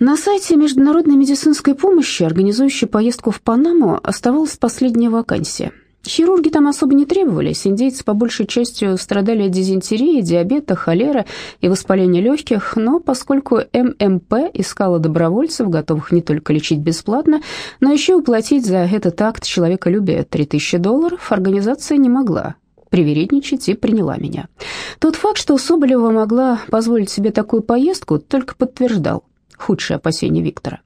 На сайте Международной медицинской помощи, организующей поездку в Панаму, оставалась последняя вакансия. Хирурги там особо не требовались, индейцы по большей части страдали от дизентерии, диабета, холеры и воспаления легких, но поскольку ММП искала добровольцев, готовых не только лечить бесплатно, но еще уплатить за этот акт человеколюбия 3000 долларов, организация не могла привередничать и приняла меня. Тот факт, что Соболева могла позволить себе такую поездку, только подтверждал худшие опасения Виктора.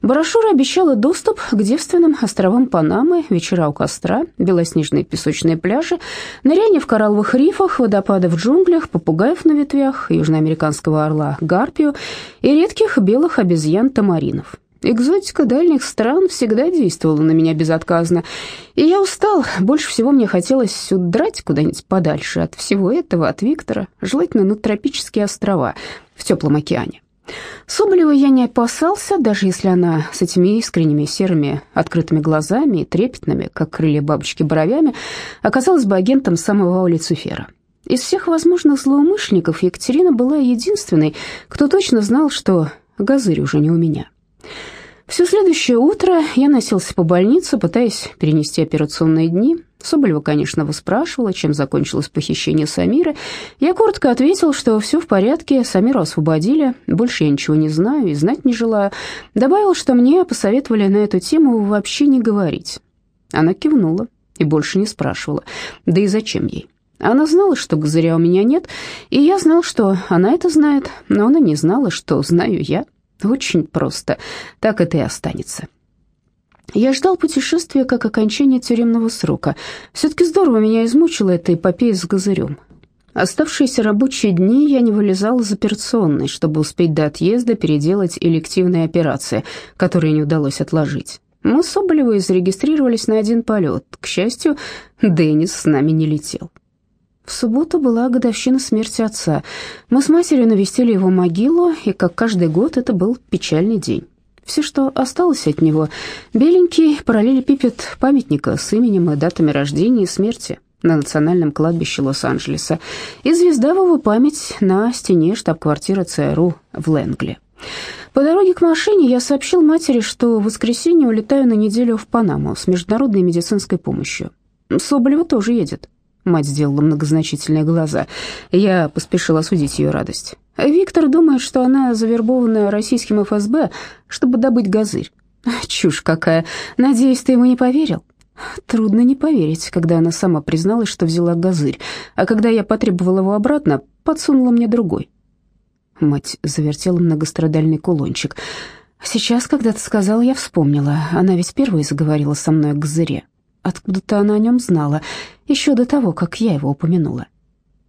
Брошюра обещала доступ к девственным островам Панамы, вечера у костра, белоснежные песочные пляжи, ныряние в коралловых рифах, водопады в джунглях, попугаев на ветвях, южноамериканского орла гарпию и редких белых обезьян-тамаринов. Экзотика дальних стран всегда действовала на меня безотказно, и я устал. Больше всего мне хотелось удрать куда-нибудь подальше от всего этого, от Виктора, желательно на тропические острова в теплом океане. Соболева я не опасался, даже если она с этими искренними серыми открытыми глазами и трепетными, как крылья бабочки, бровями, оказалась бы агентом самого Люцифера. Из всех возможных злоумышленников Екатерина была единственной, кто точно знал, что Газырь уже не у меня. Все следующее утро я носился по больнице, пытаясь перенести операционные дни. Соболева, конечно, выспрашивала, чем закончилось похищение Самиры. Я коротко ответил, что все в порядке, Самиру освободили, больше я ничего не знаю и знать не желаю. Добавил, что мне посоветовали на эту тему вообще не говорить. Она кивнула и больше не спрашивала. Да и зачем ей? Она знала, что Газыря у меня нет, и я знал, что она это знает, но она не знала, что знаю я. Очень просто. Так это и останется. Я ждал путешествия как окончания тюремного срока. Все-таки здорово меня измучила эта эпопея с газырем. Оставшиеся рабочие дни я не вылезал из операционной, чтобы успеть до отъезда переделать элективные операции, которые не удалось отложить. Мы с Соболевой зарегистрировались на один полет. К счастью, Деннис с нами не летел. В субботу была годовщина смерти отца. Мы с матерью навестили его могилу, и, как каждый год, это был печальный день. Все, что осталось от него, беленький параллелепипед памятника с именем и датами рождения и смерти на национальном кладбище Лос-Анджелеса и звезда в его память на стене штаб-квартиры ЦРУ в Лэнгли. По дороге к машине я сообщил матери, что в воскресенье улетаю на неделю в Панаму с международной медицинской помощью. Соболева тоже едет. Мать сделала многозначительные глаза. Я поспешил осудить ее радость. Виктор думает, что она завербована российским ФСБ, чтобы добыть газырь. Чушь какая. Надеюсь, ты ему не поверил? Трудно не поверить, когда она сама призналась, что взяла газырь, а когда я потребовал его обратно, подсунула мне другой. Мать завертела многострадальный кулончик. Сейчас, когда ты сказала, я вспомнила. Она ведь первой заговорила со мной о газыре. Откуда-то она о нем знала, еще до того, как я его упомянула.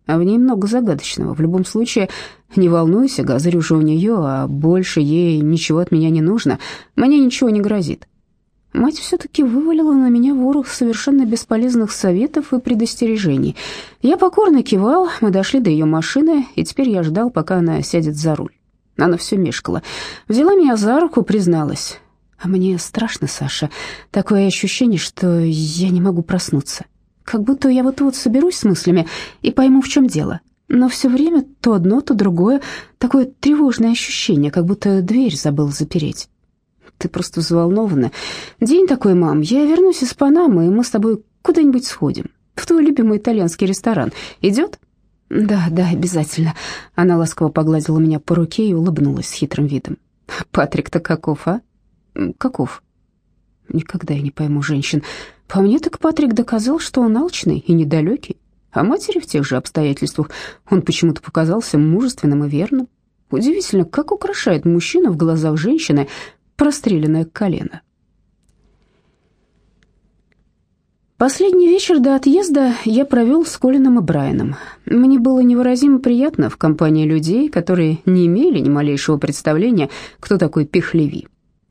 А в ней много загадочного. В любом случае, не волнуйся, Газарь уже у нее, а больше ей ничего от меня не нужно. Мне ничего не грозит. Мать все-таки вывалила на меня ворох совершенно бесполезных советов и предостережений. Я покорно кивал, мы дошли до ее машины, и теперь я ждал, пока она сядет за руль. Она все мешкала. Взяла меня за руку, призналась. А мне страшно, Саша. Такое ощущение, что я не могу проснуться. Как будто я вот-вот соберусь с мыслями и пойму, в чем дело. Но все время то одно, то другое. Такое тревожное ощущение, как будто дверь забыл запереть. Ты просто взволнована. День такой, мам. Я вернусь из Панамы, и мы с тобой куда-нибудь сходим. В твой любимый итальянский ресторан. Идет? Да, да, обязательно. Она ласково погладила меня по руке и улыбнулась с хитрым видом. Патрик-то каков, а? Каков? Никогда я не пойму женщин. По мне так Патрик доказал, что он алчный и недалекий. А матери в тех же обстоятельствах он почему-то показался мужественным и верным. Удивительно, как украшает мужчину в глазах женщины простреленное колено. Последний вечер до отъезда я провел с Колином и Брайаном. Мне было невыразимо приятно в компании людей, которые не имели ни малейшего представления, кто такой Пихлеви.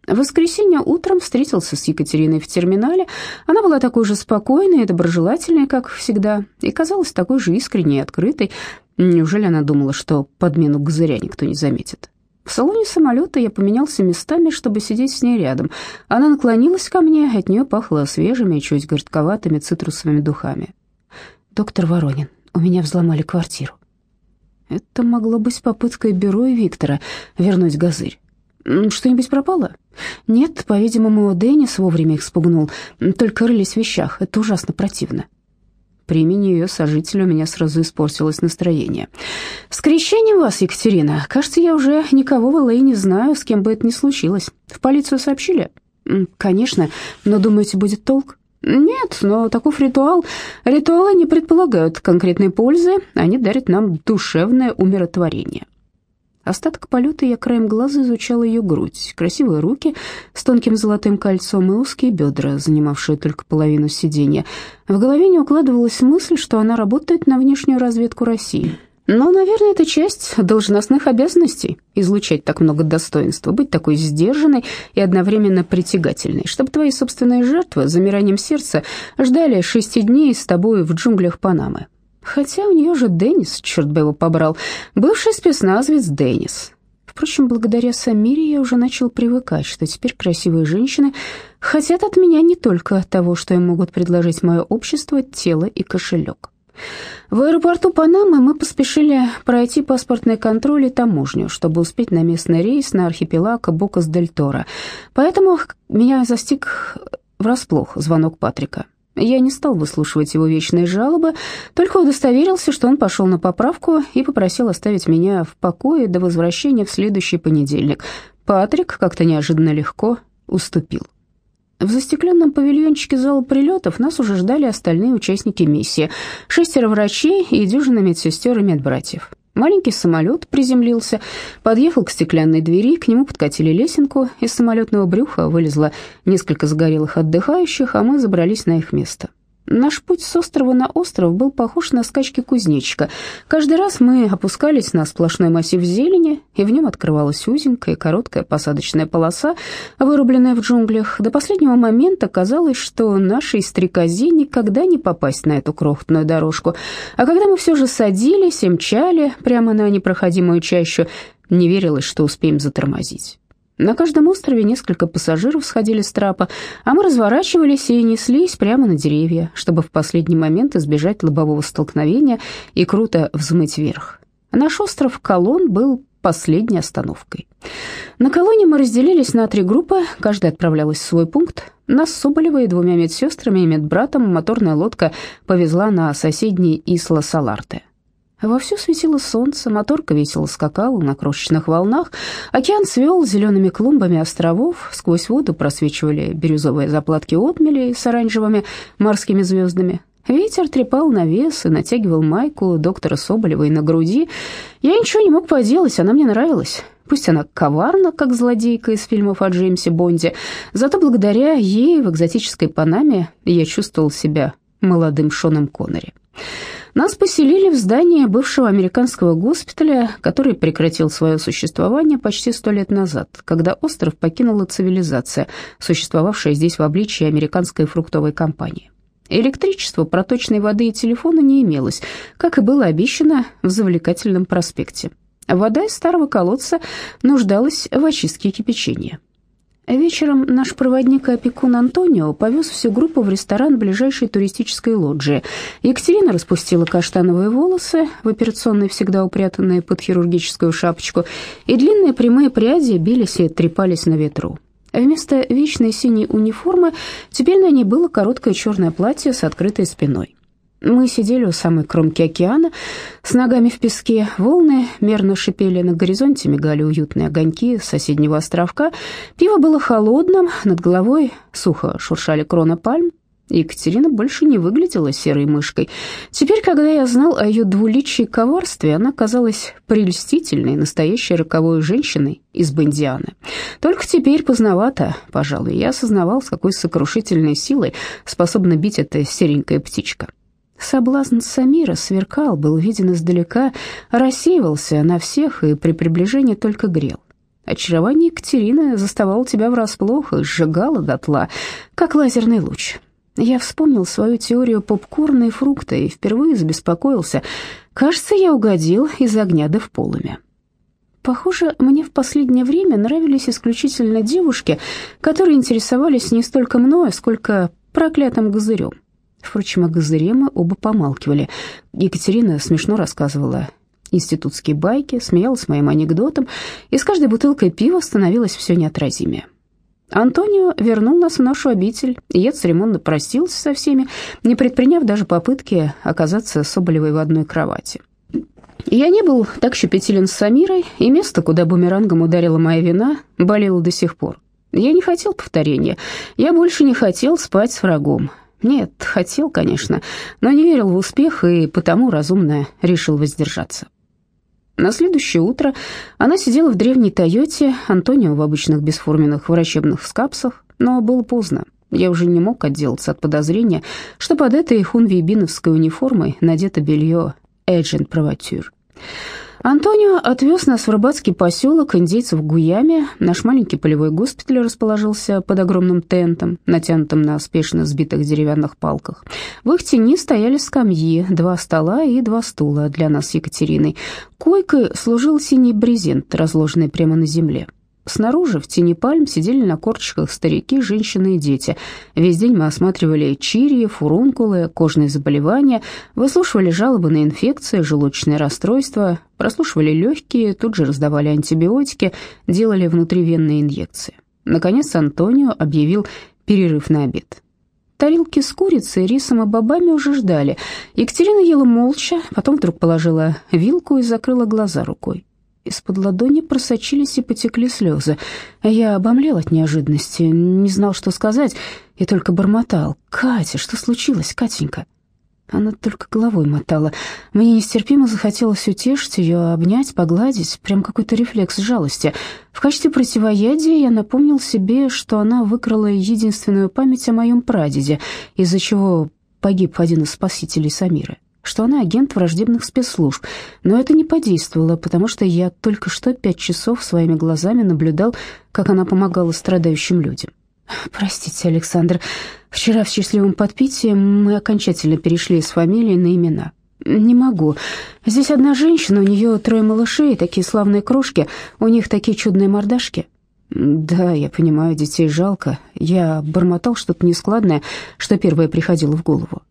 В воскресенье утром встретился с Екатериной в терминале. Она была такой же спокойной и доброжелательной, как всегда, и казалась такой же искренней и открытой. Неужели она думала, что подмену Газыря никто не заметит? В салоне самолета я поменялся местами, чтобы сидеть с ней рядом. Она наклонилась ко мне, от нее пахло свежими, чуть горьковатыми цитрусовыми духами. «Доктор Воронин, у меня взломали квартиру». Это могло быть попыткой бюро и Виктора вернуть Газырь. Что-нибудь пропало? Нет, по-видимому, Деннис вовремя их спугнул. Только рылись в вещах. Это ужасно противно. При имени ее сожителя у меня сразу испортилось настроение. «С крещением вас, Екатерина. Кажется, я уже никого в Л.А. не знаю, с кем бы это ни случилось. В полицию сообщили?» «Конечно, но, думаете, будет толк?» «Нет, но таков ритуал. Ритуалы не предполагают конкретной пользы, они дарят нам душевное умиротворение». Остаток полета я краем глаза изучал ее грудь, красивые руки с тонким золотым кольцом и узкие бедра, занимавшие только половину сиденья. В голове не укладывалась мысль, что она работает на внешнюю разведку России. Но, наверное, это часть должностных обязанностей – излучать так много достоинства, быть такой сдержанной и одновременно притягательной, чтобы твои собственные жертвы замиранием сердца ждали шести дней с тобой в джунглях Панамы. Хотя у нее же Деннис, черт бы его побрал, бывший спецназовец Деннис. Впрочем, благодаря Самире я уже начал привыкать, что теперь красивые женщины хотят от меня не только того, что им могут предложить мое общество, тело и кошелек. В аэропорту Панамы мы поспешили пройти паспортный контроль и таможню, чтобы успеть на местный рейс на архипелаг Бокас-дель-Торо. Поэтому меня застиг врасплох звонок Патрика. Я не стал выслушивать его вечные жалобы, только удостоверился, что он пошел на поправку и попросил оставить меня в покое до возвращения в следующий понедельник. Патрик как-то неожиданно легко уступил. В застекленном павильончике зала прилетов нас уже ждали остальные участники миссии. Шестеро врачей и дюжина медсестер и медбратьев. Маленький самолет приземлился, подъехал к стеклянной двери, к нему подкатили лесенку, из самолетного брюха вылезло несколько загорелых отдыхающих, а мы забрались на их место. Наш путь с острова на остров был похож на скачки кузнечика. Каждый раз мы опускались на сплошной массив зелени, и в нем открывалась узенькая короткая посадочная полоса, вырубленная в джунглях. До последнего момента казалось, что нашей стрекозе никогда не попасть на эту крохотную дорожку. А когда мы все же садились и мчали прямо на непроходимую чащу, не верилось, что успеем затормозить. На каждом острове несколько пассажиров сходили с трапа, а мы разворачивались и неслись прямо на деревья, чтобы в последний момент избежать лобового столкновения и круто взмыть вверх. Наш остров Колон был последней остановкой. На колонне мы разделились на три группы, каждая отправлялась в свой пункт. Нас с Соболевой, двумя медсестрами и медбратом моторная лодка повезла на соседний Исла-Саларте. Вовсю светило солнце, моторка весело скакала на крошечных волнах, океан свел зелеными клумбами островов, сквозь воду просвечивали бирюзовые заплатки отмелей с оранжевыми морскими звездами. Ветер трепал навес и натягивал майку доктора Соболевой на груди. Я ничего не мог поделать, она мне нравилась. Пусть она коварна, как злодейка из фильмов о Джеймсе Бонде, зато благодаря ей в экзотической Панаме я чувствовал себя молодым Шоном Коннери. Нас поселили в здании бывшего американского госпиталя, который прекратил свое существование почти сто лет назад, когда остров покинула цивилизация, существовавшая здесь в обличии американской фруктовой компании. Электричества, проточной воды и телефона не имелось, как и было обещано в завлекательном проспекте. Вода из старого колодца нуждалась в очистке кипячения. Вечером наш проводник и опекун Антонио повез всю группу в ресторан ближайшей туристической лоджии. Екатерина распустила каштановые волосы, в операционной всегда упрятанные под хирургическую шапочку, и длинные прямые пряди бились и трепались на ветру. Вместо вечной синей униформы теперь на ней было короткое черное платье с открытой спиной. Мы сидели у самой кромки океана, с ногами в песке. Волны мерно шипели на горизонте, мигали уютные огоньки соседнего островка. Пиво было холодным, над головой сухо шуршали крона пальм. Екатерина больше не выглядела серой мышкой. Теперь, когда я знал о ее двуличии коварстве, она казалась прелестительной, настоящей роковой женщиной из Бондианы. Только теперь поздновато, пожалуй, я осознавал, с какой сокрушительной силой способна бить эта серенькая птичка. Соблазн Самира сверкал, был виден издалека, рассеивался на всех и при приближении только грел. Очарование Екатерины заставало тебя врасплох и сжигало дотла, как лазерный луч. Я вспомнил свою теорию попкорна и фрукта и впервые забеспокоился. Кажется, я угодил из огня да в полыми. Похоже, мне в последнее время нравились исключительно девушки, которые интересовались не столько мною, сколько проклятым газырем. Впрочем, о Газыре мы оба помалкивали. Екатерина смешно рассказывала институтские байки, смеялась моим анекдотам, и с каждой бутылкой пива становилось все неотразимее. Антонио вернул нас в нашу обитель, и я церемонно простился со всеми, не предприняв даже попытки оказаться с Соболевой в одной кровати. Я не был так щепетилен с Самирой, и место, куда бумерангом ударила моя вина, болело до сих пор. Я не хотел повторения, я больше не хотел спать с врагом. Нет, хотел, конечно, но не верил в успех и потому разумно решил воздержаться. На следующее утро она сидела в древней «Тойоте», Антонио в обычных бесформенных врачебных скапсах, но было поздно. Я уже не мог отделаться от подозрения, что под этой хунвейбиновской униформой надето белье «Эджент Проватюр». Антонио отвез нас в рыбацкий поселок индейцев в Гуяме. Наш маленький полевой госпиталь расположился под огромным тентом, натянутым на спешно сбитых деревянных палках. В их тени стояли скамьи, два стола и два стула для нас с Екатериной. Койкой служил синий брезент, разложенный прямо на земле. Снаружи, в тени пальм, сидели на корчиках старики, женщины и дети. Весь день мы осматривали чирии, фурункулы, кожные заболевания, выслушивали жалобы на инфекции, желудочные расстройства, прослушивали легкие, тут же раздавали антибиотики, делали внутривенные инъекции. Наконец Антонио объявил перерыв на обед. Тарелки с курицей, рисом и бобами уже ждали. Екатерина ела молча, потом вдруг положила вилку и закрыла глаза рукой. Из-под ладони просочились и потекли слезы. Я обомлел от неожиданности, не знал, что сказать, и только бормотал. «Катя, что случилось, Катенька?» Она только головой мотала. Мне нестерпимо захотелось утешить ее, обнять, погладить, прям какой-то рефлекс жалости. В качестве противоядия я напомнил себе, что она выкрала единственную память о моем прадеде, из-за чего погиб один из спасителей Самиры что она агент враждебных спецслужб, но это не подействовало, потому что я только что пять часов своими глазами наблюдал, как она помогала страдающим людям. Простите, Александр, вчера в счастливом подпитии мы окончательно перешли из фамилии на имена. Не могу. Здесь одна женщина, у нее трое малышей, такие славные крошки, у них такие чудные мордашки. Да, я понимаю, детей жалко. Я бормотал что-то нескладное, что первое приходило в голову.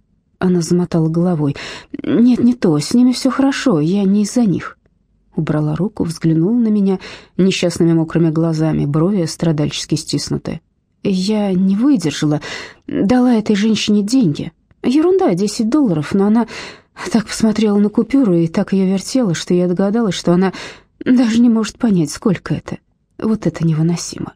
Она замотала головой. «Нет, не то, с ними все хорошо, я не из-за них». Убрала руку, взглянула на меня несчастными мокрыми глазами, брови страдальчески стиснуты. Я не выдержала, дала этой женщине деньги. Ерунда, 10 долларов, но она так посмотрела на купюру и так ее вертела, что я догадалась, что она даже не может понять, сколько это. Вот это невыносимо.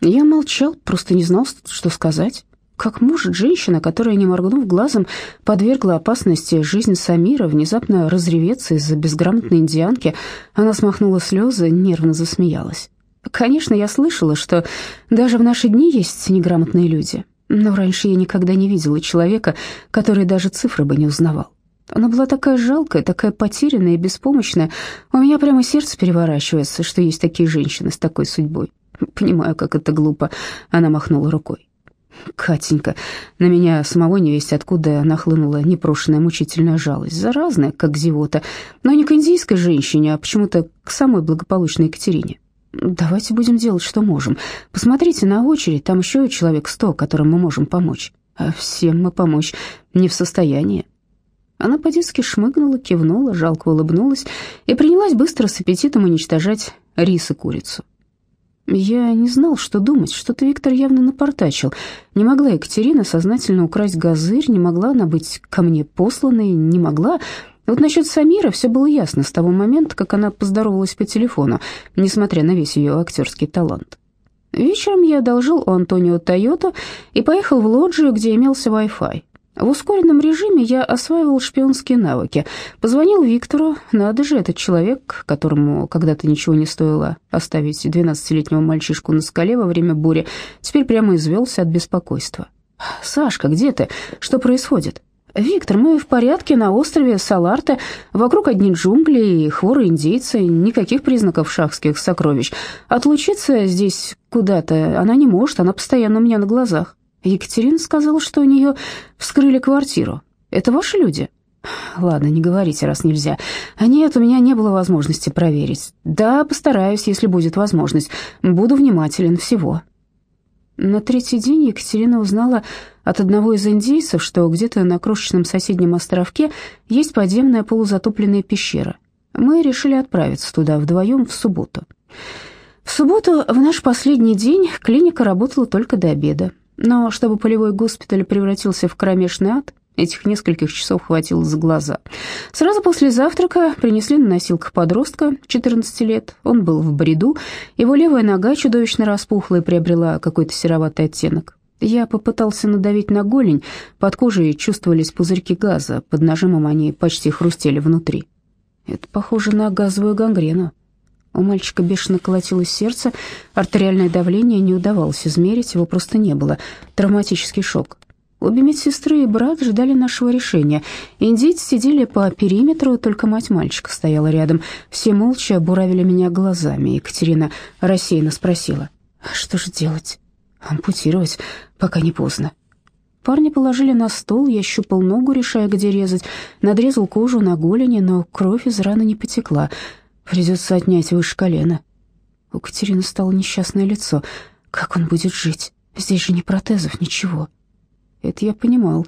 Я молчал, просто не знал, что сказать. Как может женщина, которая, не моргнув глазом, подвергла опасности жизнь Самира, внезапно разреветься из-за безграмотной индианки? Она смахнула слезы, нервно засмеялась. Конечно, я слышала, что даже в наши дни есть неграмотные люди, но раньше я никогда не видела человека, который даже цифры бы не узнавал. Она была такая жалкая, такая потерянная и беспомощная. У меня прямо сердце переворачивается, что есть такие женщины с такой судьбой. Понимаю, как это глупо. Она махнула рукой. Катенька, на меня самого невесть откуда нахлынула непрошенная мучительная жалость, заразная, как зевота, но не к индийской женщине, а почему-то к самой благополучной Екатерине. Давайте будем делать, что можем. Посмотрите на очередь, там еще человек сто, которым мы можем помочь. А всем мы помочь не в состоянии. Она по-детски шмыгнула, кивнула, жалко улыбнулась и принялась быстро с аппетитом уничтожать рис и курицу. Я не знал, что думать, что-то Виктор явно напортачил. Не могла Екатерина сознательно украсть газырь, не могла она быть ко мне посланной, не могла. Вот насчет Самира все было ясно с того момента, как она поздоровалась по телефону, несмотря на весь ее актерский талант. Вечером я одолжил у Антонио Тойоту и поехал в лоджию, где имелся Wi-Fi. В ускоренном режиме я осваивал шпионские навыки. Позвонил Виктору, надо же, этот человек, которому когда-то ничего не стоило оставить 12-летнего мальчишку на скале во время бури, теперь прямо извелся от беспокойства. «Сашка, где ты? Что происходит?» «Виктор, мы в порядке на острове Саларте. Вокруг одни джунгли и хворые индейцы, никаких признаков шахских сокровищ. Отлучиться здесь куда-то она не может, она постоянно у меня на глазах. Екатерина сказала, что у нее вскрыли квартиру. Это ваши люди? Ладно, не говорите, раз нельзя. А нет, у меня не было возможности проверить. Да, постараюсь, если будет возможность. Буду внимателен всего. На третий день Екатерина узнала от одного из индейцев, что где-то на крошечном соседнем островке есть подземная полузатопленная пещера. Мы решили отправиться туда вдвоем в субботу. В субботу, в наш последний день, клиника работала только до обеда. Но чтобы полевой госпиталь превратился в кромешный ад, Этих нескольких часов хватило за глаза. Сразу после завтрака принесли на носилках подростка 14 лет. Он был в бреду, его левая нога чудовищно распухла и приобрела какой-то сероватый оттенок. Я попытался надавить на голень, под кожей чувствовались пузырьки газа, под нажимом они почти хрустели внутри. Это похоже на газовую гангрену. У мальчика бешено колотилось сердце, артериальное давление не удавалось измерить, его просто не было. Травматический шок. Обе медсестры и брат ждали нашего решения. Индийцы сидели по периметру, только мать мальчика стояла рядом. Все молча буравили меня глазами. Екатерина рассеянно спросила, «А что же делать? Ампутировать, пока не поздно. Парни положили на стол, я щупал ногу, решая, где резать. Надрезал кожу на голени, но кровь из раны не потекла. Придется отнять выше колена. У Катерины стало несчастное лицо. Как он будет жить? Здесь же ни протезов, ничего. Это я понимал.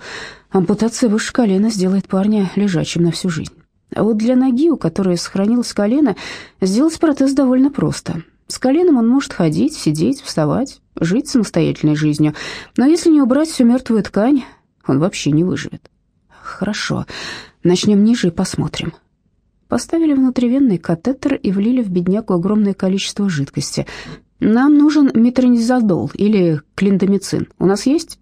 Ампутация выше колена сделает парня лежачим на всю жизнь. А вот для ноги, у которой сохранилось колено, сделать протез довольно просто. С коленом он может ходить, сидеть, вставать, жить самостоятельной жизнью. Но если не убрать всю мертвую ткань, он вообще не выживет. Хорошо, начнем ниже и посмотрим. Поставили внутривенный катетер и влили в бедняку огромное количество жидкости. Нам нужен метронизодол или клиндомицин. У нас есть?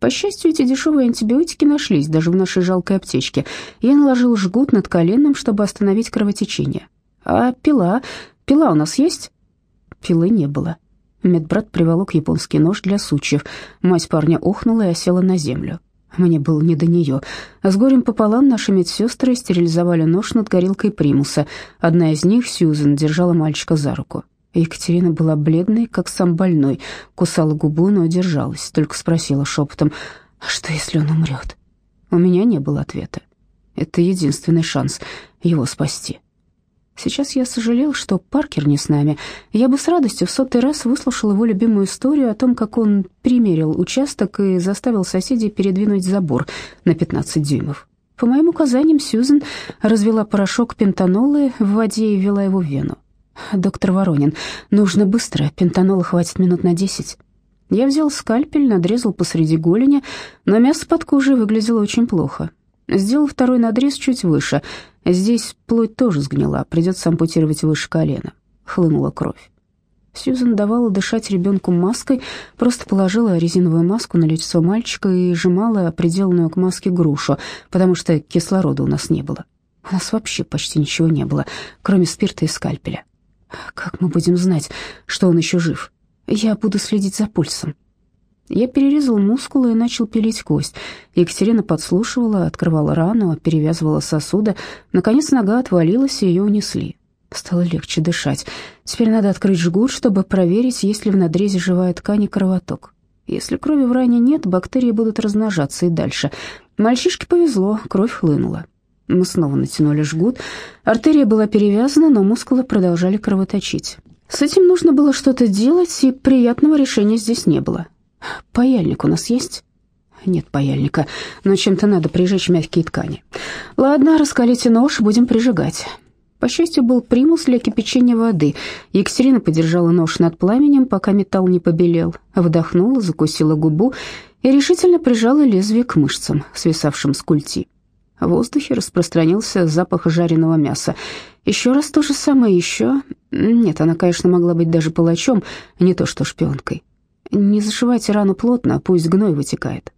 По счастью, эти дешевые антибиотики нашлись даже в нашей жалкой аптечке. Я наложил жгут над коленом, чтобы остановить кровотечение. А пила? Пила у нас есть? Пилы не было. Медбрат приволок японский нож для сучьев. Мать парня охнула и осела на землю. Мне было не до нее. С горем пополам наши медсестры стерилизовали нож над горелкой примуса. Одна из них, Сьюзен, держала мальчика за руку. Екатерина была бледной, как сам больной, кусала губу, но держалась, только спросила шепотом, «А что, если он умрет?» У меня не было ответа. Это единственный шанс его спасти. Сейчас я сожалел, что Паркер не с нами. Я бы с радостью в сотый раз выслушал его любимую историю о том, как он примерил участок и заставил соседей передвинуть забор на 15 дюймов. По моим указаниям, Сьюзен развела порошок пентанолы в воде и ввела его в вену. «Доктор Воронин, нужно быстро, пентанола хватит минут на десять». Я взял скальпель, надрезал посреди голени, но мясо под кожей выглядело очень плохо. Сделал второй надрез чуть выше. Здесь плоть тоже сгнила, придется ампутировать выше колена. Хлынула кровь. Сьюзан давала дышать ребенку маской, просто положила резиновую маску на лицо мальчика и сжимала приделанную к маске грушу, потому что кислорода у нас не было. У нас вообще почти ничего не было, кроме спирта и скальпеля. Как мы будем знать, что он еще жив? Я буду следить за пульсом. Я перерезал мускулы и начал пилить кость. Екатерина подслушивала, открывала рану, перевязывала сосуды. Наконец нога отвалилась, и ее унесли. Стало легче дышать. Теперь надо открыть жгут, чтобы проверить, есть ли в надрезе живая ткань и кровоток. Если крови в ране нет, бактерии будут размножаться и дальше. Мальчишке повезло, кровь хлынула. Мы снова натянули жгут. Артерия была перевязана, но мускулы продолжали кровоточить. С этим нужно было что-то делать, и приятного решения здесь не было. «Паяльник у нас есть?» «Нет паяльника, но чем-то надо прижечь мягкие ткани». «Ладно, раскалите нож, будем прижигать». По счастью, был примус для кипячения воды. Екатерина подержала нож над пламенем, пока металл не побелел. Вдохнула, закусила губу и решительно прижала лезвие к мышцам, свисавшим с культи. В воздухе распространился запах жареного мяса. Еще раз то же самое, еще... Нет, она, конечно, могла быть даже палачом, не то что шпионкой. Не зашивайте рану плотно, пусть гной вытекает.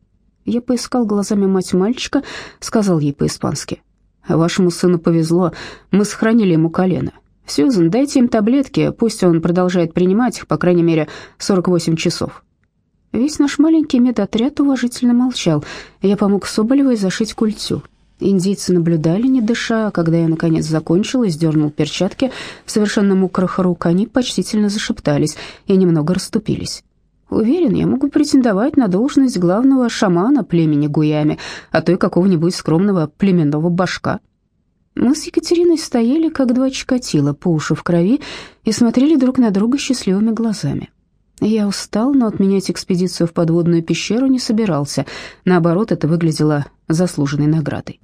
Я поискал глазами мать мальчика, сказал ей по-испански. «Вашему сыну повезло, мы сохранили ему колено. Сьюзен, дайте им таблетки, пусть он продолжает принимать их, по крайней мере, 48 часов». Весь наш маленький медотряд уважительно молчал. Я помог Соболевой зашить культю. Индийцы наблюдали, не дыша, а когда я, наконец, закончила и сдернул перчатки совершенно мокрых рук, они почтительно зашептались и немного расступились. Уверен, я могу претендовать на должность главного шамана племени Гуями, а то и какого-нибудь скромного племенного башка. Мы с Екатериной стояли, как два чикатила, по уши в крови, и смотрели друг на друга счастливыми глазами. Я устал, но отменять экспедицию в подводную пещеру не собирался. Наоборот, это выглядело заслуженной наградой.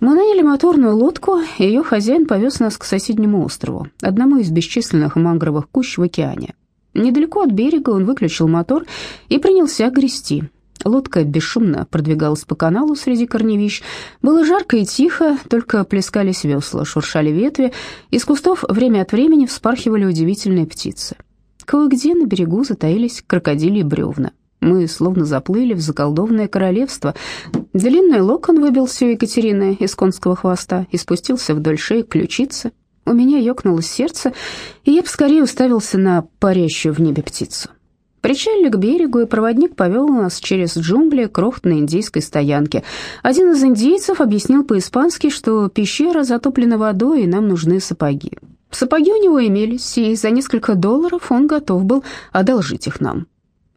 Мы наняли моторную лодку, и ее хозяин повез нас к соседнему острову, одному из бесчисленных мангровых кущ в океане. Недалеко от берега он выключил мотор и принялся грести. Лодка бесшумно продвигалась по каналу среди корневищ. Было жарко и тихо, только плескались весла, шуршали ветви, из кустов время от времени вспархивали удивительные птицы. Кое-где на берегу затаились крокодили бревна. Мы словно заплыли в заколдованное королевство. Длинный локон выбился у Екатерины из конского хвоста и спустился вдоль шеи к ключице. У меня ёкнуло сердце, и я поскорее уставился на парящую в небе птицу. Причалили к берегу, и проводник повел нас через джунгли к крохотной индийской стоянке. Один из индейцев объяснил по-испански, что пещера затоплена водой, и нам нужны сапоги. Сапоги у него имелись, и за несколько долларов он готов был одолжить их нам.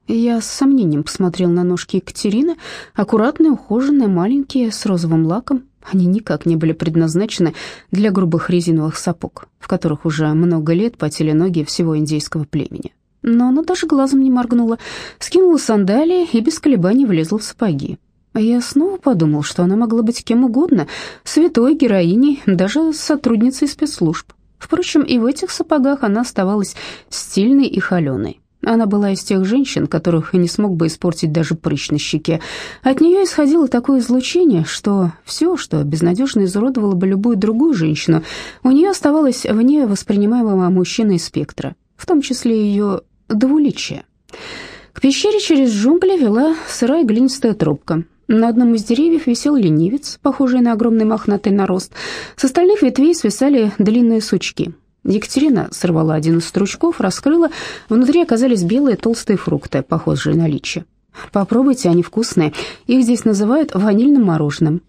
Я с сомнением посмотрел на ножки Екатерины, аккуратные, ухоженные, маленькие, с розовым лаком. Они никак не были предназначены для грубых резиновых сапог, в которых уже много лет потели ноги всего индейского племени. Но она даже глазом не моргнула, скинула сандалии и без колебаний влезла в сапоги. Я снова подумал, что она могла быть кем угодно, святой, героиней, даже сотрудницей спецслужб. Впрочем, и в этих сапогах она оставалась стильной и холеной. Она была из тех женщин, которых не смог бы испортить даже прыщ на щеке. От нее исходило такое излучение, что все, что безнадежно изуродовало бы любую другую женщину, у нее оставалось вне воспринимаемого мужчиной спектра, в том числе ее двуличие. К пещере через джунгли вела сырая глинистая трубка. На одном из деревьев висел ленивец, похожий на огромный мохнатый нарост. С остальных ветвей свисали длинные сучки. Екатерина сорвала один из стручков, раскрыла. Внутри оказались белые толстые фрукты, похожие на личи. «Попробуйте, они вкусные. Их здесь называют ванильным мороженым».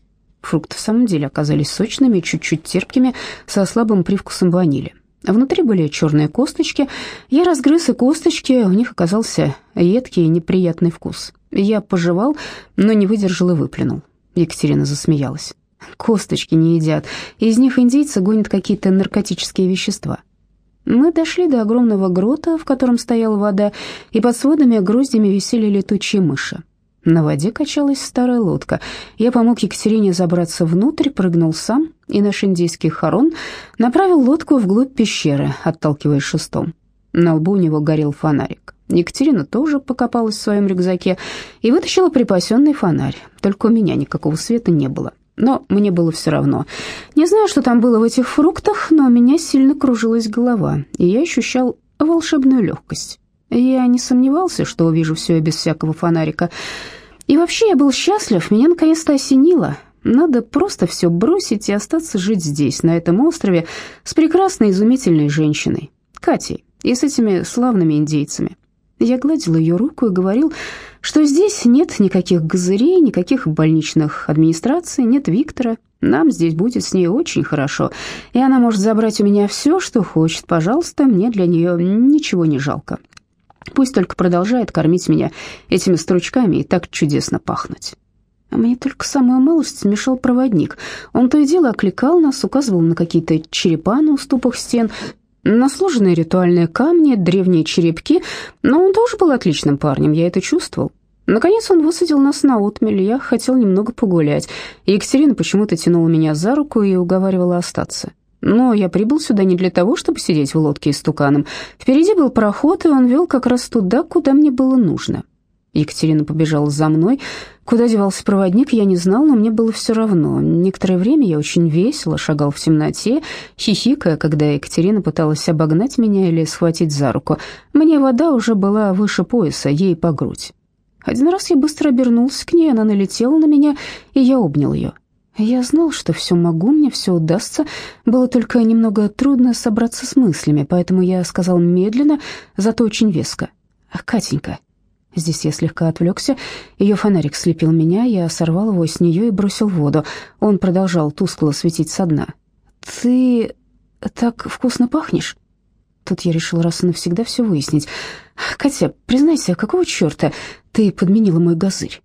Фрукты в самом деле оказались сочными, чуть-чуть терпкими, со слабым привкусом ванили. Внутри были черные косточки. Я разгрыз и косточки, у них оказался едкий и неприятный вкус. Я пожевал, но не выдержал и выплюнул. Екатерина засмеялась. Косточки не едят. Из них индейцы гонят какие-то наркотические вещества. Мы дошли до огромного грота, в котором стояла вода, и под сводами гроздями висели летучие мыши. На воде качалась старая лодка. Я помог Екатерине забраться внутрь, прыгнул сам, и наш индийский хорон направил лодку вглубь пещеры, отталкиваясь шестом. На лбу у него горел фонарик. Екатерина тоже покопалась в своем рюкзаке и вытащила припасенный фонарь. Только у меня никакого света не было. Но мне было все равно. Не знаю, что там было в этих фруктах, но у меня сильно кружилась голова, и я ощущал волшебную легкость. Я не сомневался, что увижу все без всякого фонарика. И вообще я был счастлив, меня наконец-то осенило. Надо просто все бросить и остаться жить здесь, на этом острове, с прекрасной, изумительной женщиной, Катей, и с этими славными индейцами. Я гладил ее руку и говорил, что здесь нет никаких газырей, никаких больничных администраций, нет Виктора. Нам здесь будет с ней очень хорошо, и она может забрать у меня все, что хочет. Пожалуйста, мне для нее ничего не жалко. Пусть только продолжает кормить меня этими стручками и так чудесно пахнуть. А мне только самую малость мешал проводник. Он то и дело окликал нас, указывал на какие-то черепа на уступах стен, на сложенные ритуальные камни, древние черепки, но он тоже был отличным парнем, я это чувствовал. Наконец он высадил нас на отмель, я хотел немного погулять. Екатерина почему-то тянула меня за руку и уговаривала остаться. Но я прибыл сюда не для того, чтобы сидеть в лодке с туканом. Впереди был пароход, и он вел как раз туда, куда мне было нужно. Екатерина побежала за мной. Куда девался проводник, я не знал, но мне было все равно. Некоторое время я очень весело шагал в темноте, хихикая, когда Екатерина пыталась обогнать меня или схватить за руку. Мне вода уже была выше пояса, ей по грудь. Один раз я быстро обернулся к ней, она налетела на меня, и я обнял ее. Я знал, что все могу, мне все удастся. Было только немного трудно собраться с мыслями, поэтому я сказал медленно, зато очень веско. «Катенька, Здесь я слегка отвлекся. Ее фонарик слепил меня, я сорвал его с нее и бросил в воду. Он продолжал тускло светить со дна. «Ты так вкусно пахнешь?» Тут я решил раз и навсегда все выяснить. «Катя, признайся, какого черта ты подменила мой газырь?»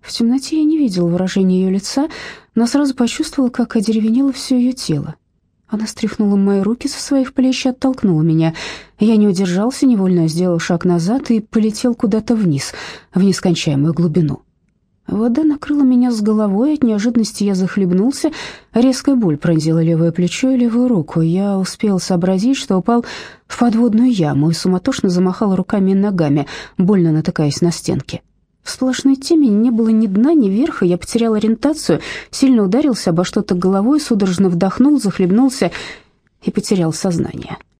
В темноте я не видел выражения ее лица, но сразу почувствовал, как одеревенело все ее тело. Она стряхнула мои руки со своих плеч и оттолкнула меня. Я не удержался, невольно сделал шаг назад и полетел куда-то вниз, в нескончаемую глубину. Вода накрыла меня с головой, от неожиданности я захлебнулся. Резкая боль пронзила левое плечо и левую руку. Я успел сообразить, что упал в подводную яму и суматошно замахал руками и ногами, больно натыкаясь на стенки. В сплошной теме не было ни дна, ни верха, я потерял ориентацию, сильно ударился обо что-то головой, судорожно вдохнул, захлебнулся и потерял сознание.